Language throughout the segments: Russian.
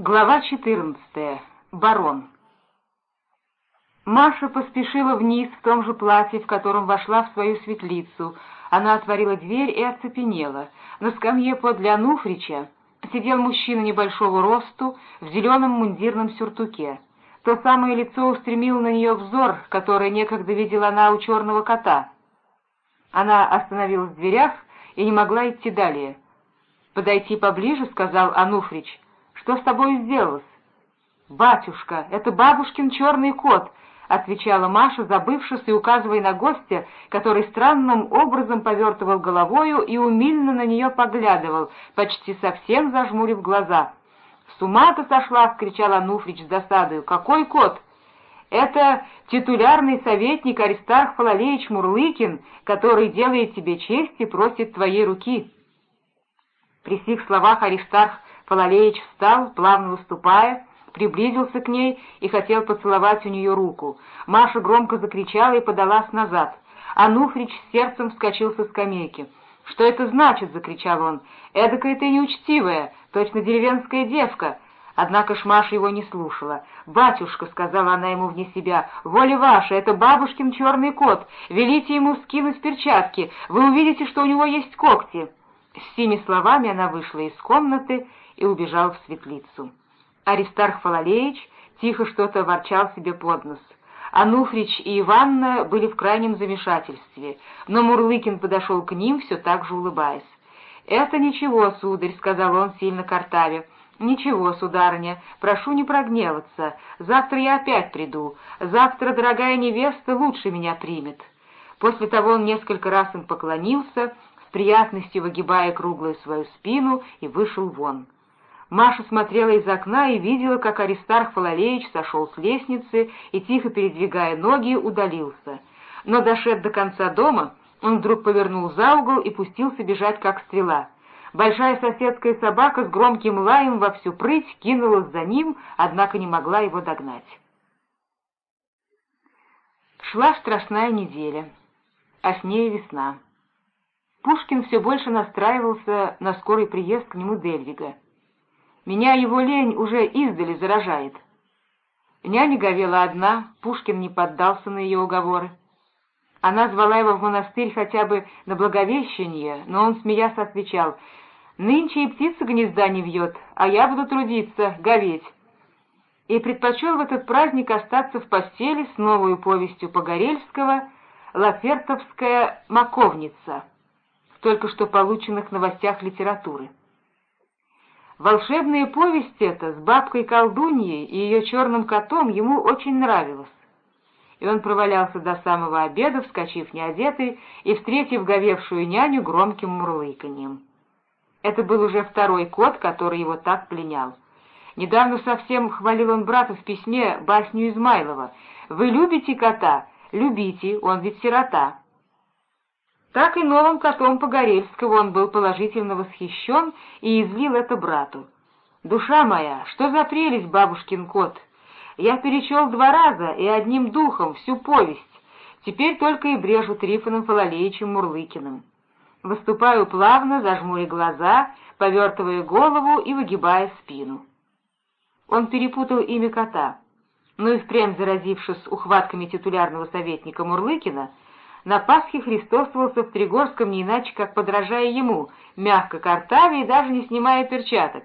Глава 14. Барон. Маша поспешила вниз в том же платье, в котором вошла в свою светлицу. Она отворила дверь и оцепенела. На скамье подле Ануфрича сидел мужчина небольшого росту в зеленом мундирном сюртуке. То самое лицо устремило на нее взор, который некогда видела она у черного кота. Она остановилась в дверях и не могла идти далее. «Подойти поближе», — сказал Ануфрич, — что с тобой сделалось?» «Батюшка, это бабушкин черный кот», — отвечала Маша, забывшись и указывая на гостя, который странным образом повертывал головою и умильно на нее поглядывал, почти совсем зажмурив глаза. «С ума-то сошла!» — вскричал Ануфрич с досадою. «Какой кот?» «Это титулярный советник Аристарх Фалалеевич Мурлыкин, который делает тебе честь и просит твоей руки». При сих словах Аристарх Фалалеич встал, плавно выступая, приблизился к ней и хотел поцеловать у нее руку. Маша громко закричала и подалась назад. Ануфрич с сердцем вскочил со скамейки. «Что это значит?» — закричал он. «Эдакая ты неучтивая, точно деревенская девка». Однако ж Маша его не слушала. «Батюшка», — сказала она ему вне себя, — «воля ваша, это бабушкин черный кот. Велите ему скинуть перчатки, вы увидите, что у него есть когти». С теми словами она вышла из комнаты и убежал в светлицу. Аристарх Фалалеич тихо что-то ворчал себе под нос. Ануфрич и Иванна были в крайнем замешательстве, но Мурлыкин подошел к ним, все так же улыбаясь. «Это ничего, сударь», — сказал он, сильно картаве. «Ничего, сударыня, прошу не прогневаться. Завтра я опять приду. Завтра дорогая невеста лучше меня примет». После того он несколько раз им поклонился, с приятностью выгибая круглую свою спину, и вышел вон. Маша смотрела из окна и видела, как Аристарх Фалалеевич сошел с лестницы и, тихо передвигая ноги, удалился. Но, дошед до конца дома, он вдруг повернул за угол и пустился бежать, как стрела. Большая соседская собака с громким лаем во всю прыть кинулась за ним, однако не могла его догнать. Шла страшная неделя, а с ней весна. Пушкин все больше настраивался на скорый приезд к нему Дельвига. Меня его лень уже издали заражает. Няня говела одна, Пушкин не поддался на ее уговоры. Она звала его в монастырь хотя бы на Благовещение, но он, смеясь, отвечал, «Нынче и птица гнезда не вьет, а я буду трудиться, говеть». И предпочел в этот праздник остаться в постели с новой повестью Погорельского «Лафертовская маковница» только что полученных новостях литературы. Волшебная повесть эта с бабкой-колдуньей и ее черным котом ему очень нравилась. И он провалялся до самого обеда, вскочив неодетый и встретив говевшую няню громким мурлыканьем. Это был уже второй кот, который его так пленял. Недавно совсем хвалил он брата в письме басню Измайлова. «Вы любите кота? Любите, он ведь сирота». Так и новым котом Погорельского он был положительно восхищен и излил это брату. «Душа моя, что за прелесть, бабушкин кот! Я перечел два раза и одним духом всю повесть, теперь только и брежу Трифоном Фалалеичем Мурлыкиным. Выступаю плавно, зажмуря глаза, повертывая голову и выгибая спину». Он перепутал имя кота, но и впрямь заразившись ухватками титулярного советника Мурлыкина, на Пасхе христовствовался в Тригорском не иначе, как подражая ему, мягко картавя и даже не снимая перчаток.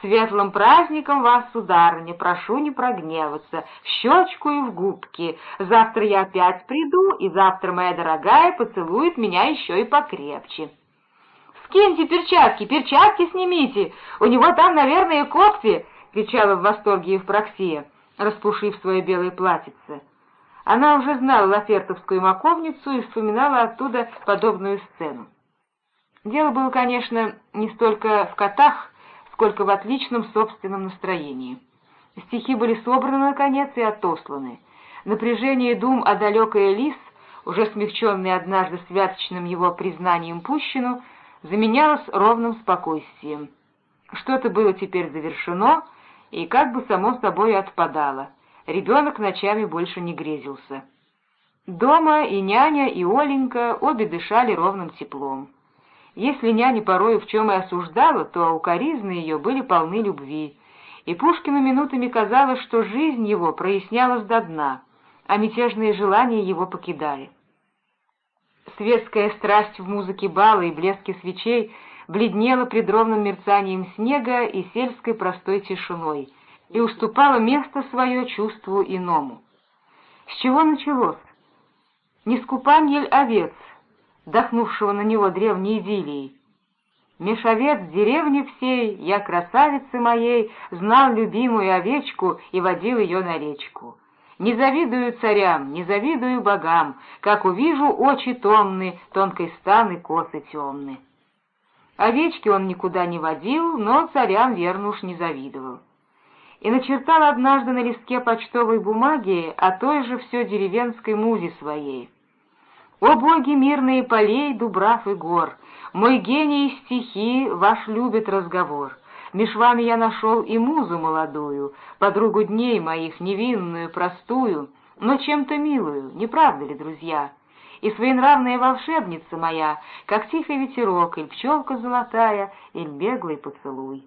«Светлым праздником вас, сударыня, прошу не прогневаться, щечку и в губки. Завтра я опять приду, и завтра моя дорогая поцелует меня еще и покрепче». «Скиньте перчатки, перчатки снимите! У него там, наверное, когти!» — кричала в восторге Евпроксия, распушив свое белое платьице. Она уже знала Лафертовскую маковницу и вспоминала оттуда подобную сцену. Дело было, конечно, не столько в котах, сколько в отличном собственном настроении. Стихи были собраны, наконец, и отосланы. Напряжение дум о далекой Элис, уже смягченный однажды святочным его признанием Пущину, заменялось ровным спокойствием. Что-то было теперь завершено и как бы само собой отпадало — Ребенок ночами больше не грезился. Дома и няня, и Оленька обе дышали ровным теплом. Если няня порою в чем и осуждала, то укоризны ее были полны любви, и Пушкину минутами казалось, что жизнь его прояснялась до дна, а мятежные желания его покидали. Светская страсть в музыке бала и блеске свечей бледнела пред ровным мерцанием снега и сельской простой тишиной и уступала место свое чувству иному. С чего началось? Не с купаньель овец, дохнувшего на него древней идиллией. Меж овец деревни всей, я красавицы моей, знал любимую овечку и водил ее на речку. Не завидую царям, не завидую богам, как увижу очи томны, тонкой стан косы темны. Овечки он никуда не водил, но царям верно уж не завидовал. И начертал однажды на листке почтовой бумаги о той же все деревенской музе своей. «О боги мирные полей, дубрав и гор! Мой гений стихи ваш любит разговор!» Меж вами я нашел и музу молодую, Подругу дней моих, невинную, простую, Но чем-то милую, не правда ли, друзья? И своенравная волшебница моя, Как тихий ветерок, или пчелка золотая, Или беглый поцелуй.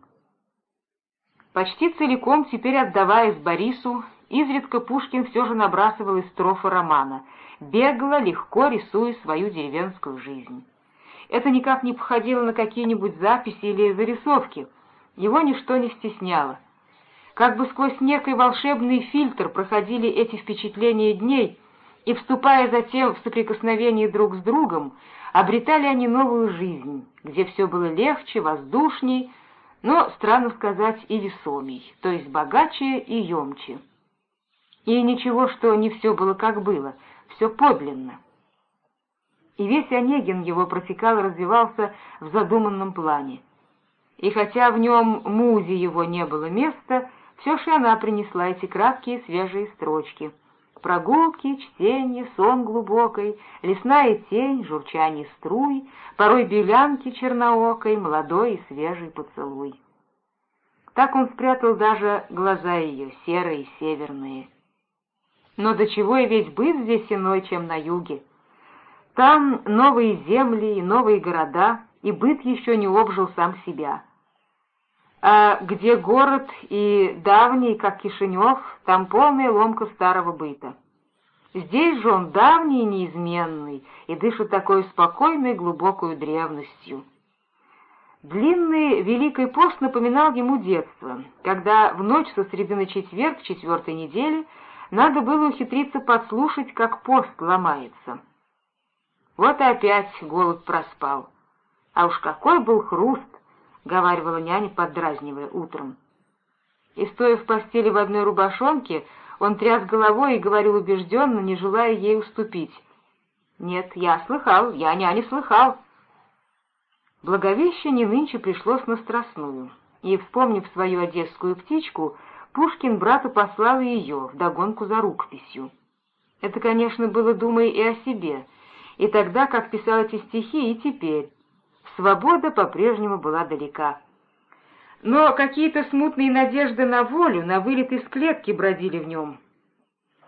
Почти целиком теперь отдаваясь Борису, изредка Пушкин все же набрасывал из строфы романа, бегло, легко рисуя свою деревенскую жизнь. Это никак не походило на какие-нибудь записи или зарисовки — его ничто не стесняло. Как бы сквозь некий волшебный фильтр проходили эти впечатления дней, и, вступая затем в соприкосновение друг с другом, обретали они новую жизнь, где все было легче, воздушней, но, странно сказать, и весомей, то есть богаче и емче. И ничего, что не все было как было, все подлинно. И весь Онегин его протекал развивался в задуманном плане и хотя в нем музе его не было места, все же она принесла эти краткие свежие строчки. Прогулки, чтение, сон глубокой, лесная тень, журчание струй, порой белянки черноокой, молодой и свежий поцелуй. Так он спрятал даже глаза ее, серые и северные. Но до чего и весь быт здесь иной, чем на юге. Там новые земли и новые города, и быт еще не обжил сам себя. А где город и давний, как Кишинев, там полная ломка старого быта. Здесь же он давний и неизменный, и дышит такой спокойной глубокой древностью. Длинный Великий пост напоминал ему детство, когда в ночь со среды на четверг четвертой недели надо было ухитриться подслушать, как пост ломается. Вот опять голод проспал. А уж какой был хруст, — говаривала няня, поддразнивая утром. И, стоя в постели в одной рубашонке, он тряс головой и говорил убежденно, не желая ей уступить. «Нет, я слыхал, я няня слыхал». Благовещение нынче пришлось на Страстную, и, вспомнив свою одесскую птичку, Пушкин брату послал ее вдогонку за рукописью. Это, конечно, было, думая и о себе, и тогда, как писал эти стихи, и теперь. Свобода по-прежнему была далека. Но какие-то смутные надежды на волю, на вылет из клетки бродили в нем.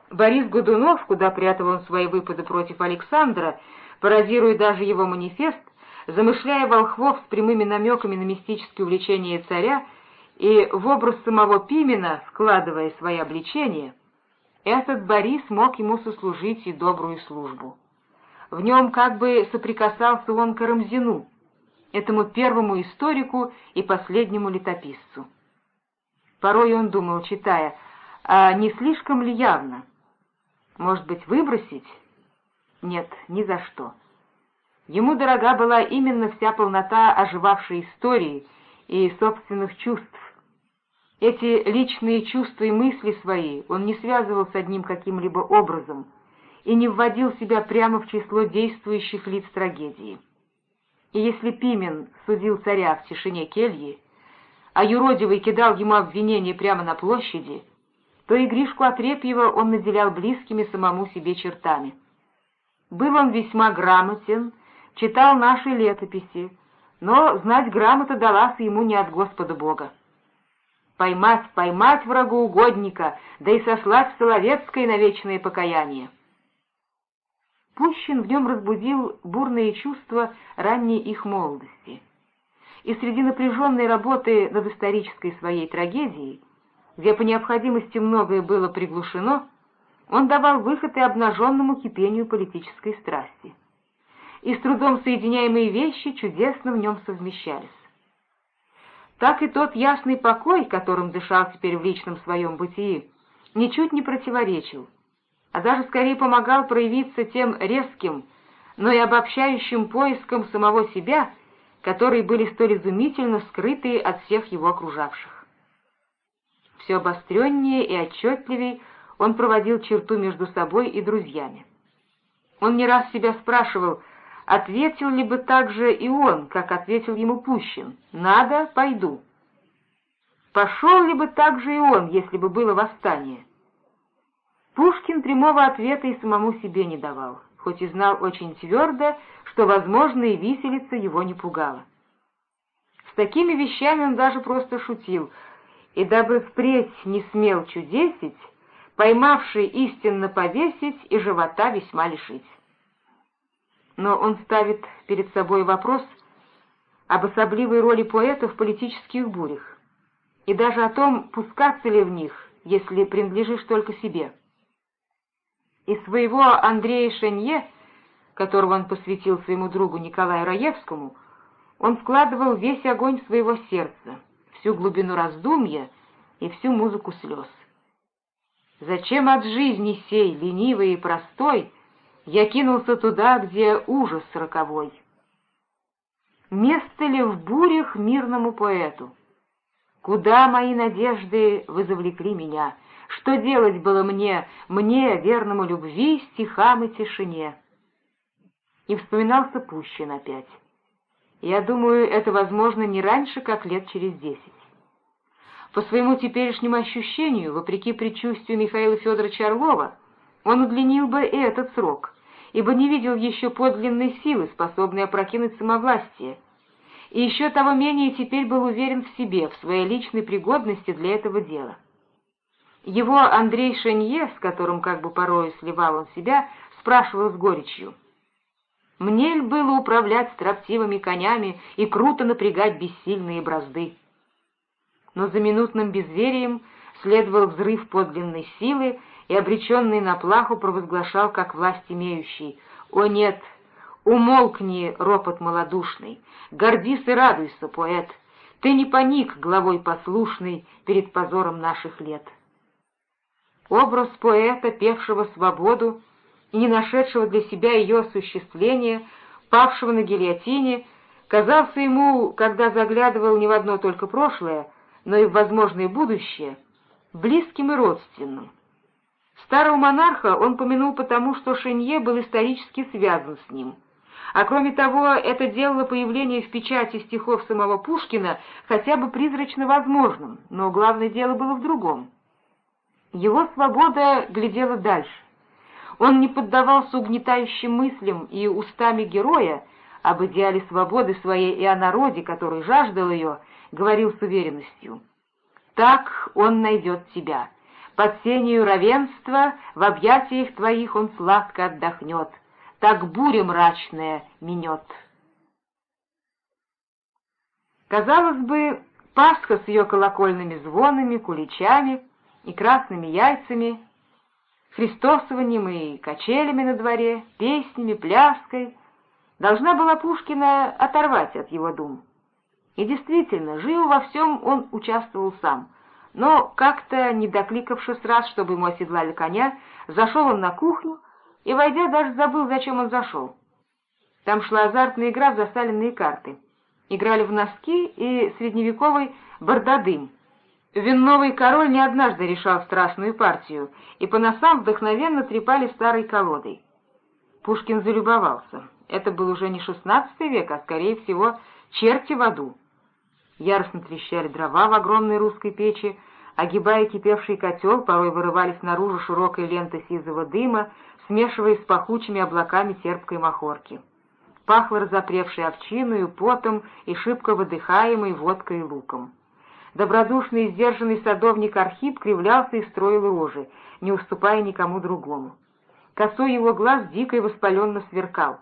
Борис Годунов, куда прятал он свои выпады против Александра, пародируя даже его манифест, замышляя волхвов с прямыми намеками на мистические увлечения царя и в образ самого Пимена вкладывая свои обличения, этот Борис мог ему сослужить и добрую службу. В нем как бы соприкасался он к Карамзину, этому первому историку и последнему летописцу. Порой он думал, читая, а не слишком ли явно? Может быть, выбросить? Нет, ни за что. Ему дорога была именно вся полнота оживавшей истории и собственных чувств. Эти личные чувства и мысли свои он не связывал с одним каким-либо образом и не вводил себя прямо в число действующих лиц трагедии. И если Пимен судил царя в тишине кельи, а юродивый кидал ему обвинения прямо на площади, то и Гришку Отрепьева он наделял близкими самому себе чертами. Был он весьма грамотен, читал наши летописи, но знать грамота далась ему не от Господа Бога. Поймать, поймать врагу угодника, да и сослать в Соловецкое на вечное покаяние. Пущин в нем разбудил бурные чувства ранней их молодости. И среди напряженной работы над исторической своей трагедией где по необходимости многое было приглушено, он давал выход и обнаженному кипению политической страсти. И с трудом соединяемые вещи чудесно в нем совмещались. Так и тот ясный покой, которым дышал теперь в личном своем бытии, ничуть не противоречил, а даже скорее помогал проявиться тем резким, но и обобщающим поиском самого себя, которые были столь изумительно скрытые от всех его окружавших. Все обостреннее и отчетливее он проводил черту между собой и друзьями. Он не раз себя спрашивал, ответил ли бы так же и он, как ответил ему Пущин «надо, пойду». Пошел ли бы так же и он, если бы было восстание? Пушкин прямого ответа и самому себе не давал, хоть и знал очень твердо, что, возможно, и виселица его не пугала. С такими вещами он даже просто шутил, и дабы впредь не смел чудесить, поймавший истинно повесить и живота весьма лишить. Но он ставит перед собой вопрос об особливой роли поэта в политических бурях, и даже о том, пускаться ли в них, если принадлежишь только себе. Из своего Андрея Шенье, которого он посвятил своему другу Николаю Раевскому, он вкладывал весь огонь своего сердца, всю глубину раздумья и всю музыку слез. Зачем от жизни сей, ленивой и простой, я кинулся туда, где ужас роковой? Место ли в бурях мирному поэту? Куда мои надежды вы завлекли меня? Что делать было мне, мне, верному любви, стихам и тишине? И вспоминался Пущин опять. Я думаю, это возможно не раньше, как лет через десять. По своему теперешнему ощущению, вопреки предчувствию Михаила Федоровича Орлова, он удлинил бы и этот срок, ибо не видел еще подлинной силы, способной опрокинуть самовластие, и еще того менее теперь был уверен в себе, в своей личной пригодности для этого дела. Его Андрей Шенье, с которым как бы порою сливал он себя, спрашивал с горечью. «Мне ль было управлять строптивыми конями и круто напрягать бессильные бразды?» но за минутным безверием следовал взрыв подлинной силы, и обреченный на плаху провозглашал, как власть имеющий, «О нет, умолкни, ропот малодушный, гордись и радуйся, поэт, ты не паник, главой послушный, перед позором наших лет». Образ поэта, певшего свободу и не нашедшего для себя ее осуществления, павшего на гильотине, казался ему, когда заглядывал не в одно только прошлое, но и в возможное будущее, близким и родственным. Старого монарха он помянул потому, что Шенье был исторически связан с ним. А кроме того, это делало появление в печати стихов самого Пушкина хотя бы призрачно возможным, но главное дело было в другом. Его свобода глядела дальше. Он не поддавался угнетающим мыслям и устами героя об идеале свободы своей и о народе, который жаждал ее, говорил с уверенностью. «Так он найдет тебя. Под сенью равенства в объятиях твоих он сладко отдохнет. Так буря мрачная минет». Казалось бы, Пасха с ее колокольными звонами, куличами и красными яйцами, христосованием и качелями на дворе, песнями, пляской, должна была Пушкина оторвать от его дум. И действительно, живо во всем он участвовал сам. Но как-то, не докликавшись раз, чтобы ему оседлали коня, зашел он на кухню и, войдя, даже забыл, зачем он зашел. Там шла азартная игра в засаленные карты. Играли в носки и средневековый бардадым. Винновый король не однажды решал страстную партию, и по носам вдохновенно трепали старой колодой. Пушкин залюбовался. Это был уже не шестнадцатый век, а, скорее всего, черти в аду. Яростно трещали дрова в огромной русской печи, огибая кипевший котел, порой вырывались наружу широкой ленты сизого дыма, смешиваясь с пахучими облаками терпкой махорки. Пахло разопревшей овчиною, потом и шибко выдыхаемой водкой и луком. Добродушный и сдержанный садовник Архип кривлялся и строил рожи, не уступая никому другому. Косой его глаз дико и воспаленно сверкал.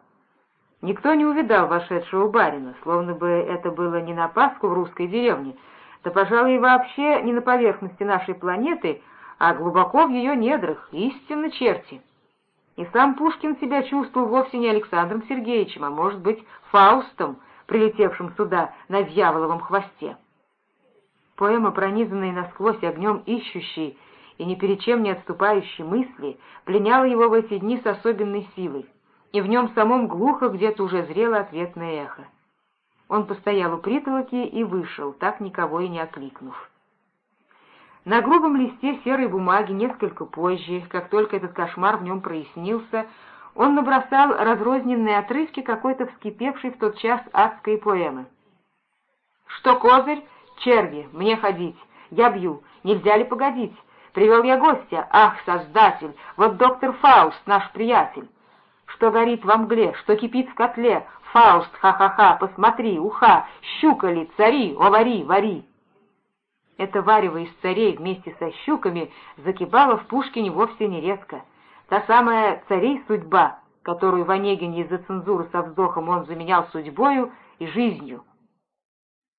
Никто не увидал вошедшего барина, словно бы это было не на Пасху в русской деревне, да, пожалуй, вообще не на поверхности нашей планеты, а глубоко в ее недрах, истинно черти. И сам Пушкин себя чувствовал вовсе не Александром Сергеевичем, а, может быть, Фаустом, прилетевшим сюда на дьяволовом хвосте. Поэма, пронизанная насквозь огнем ищущей и ни перед чем не отступающей мысли, пленяла его в эти дни с особенной силой, и в нем самом глухо где-то уже зрело ответное эхо. Он постоял у притолоки и вышел, так никого и не окликнув. На грубом листе серой бумаги несколько позже, как только этот кошмар в нем прояснился, он набросал разрозненные отрывки какой-то вскипевшей в тот час адской поэмы. «Что, козырь? Черви, мне ходить. Я бью. Нельзя ли погодить? Привел я гостя. Ах, создатель! Вот доктор Фауст, наш приятель. Что горит во мгле, что кипит в котле? Фауст, ха-ха-ха, посмотри, уха, щука ли, цари, о, вари, вари!» Это варево из царей вместе со щуками закипало в Пушкине вовсе не редко. Та самая царей судьба, которую в Онегине из-за цензуры со вздохом он заменял судьбою и жизнью —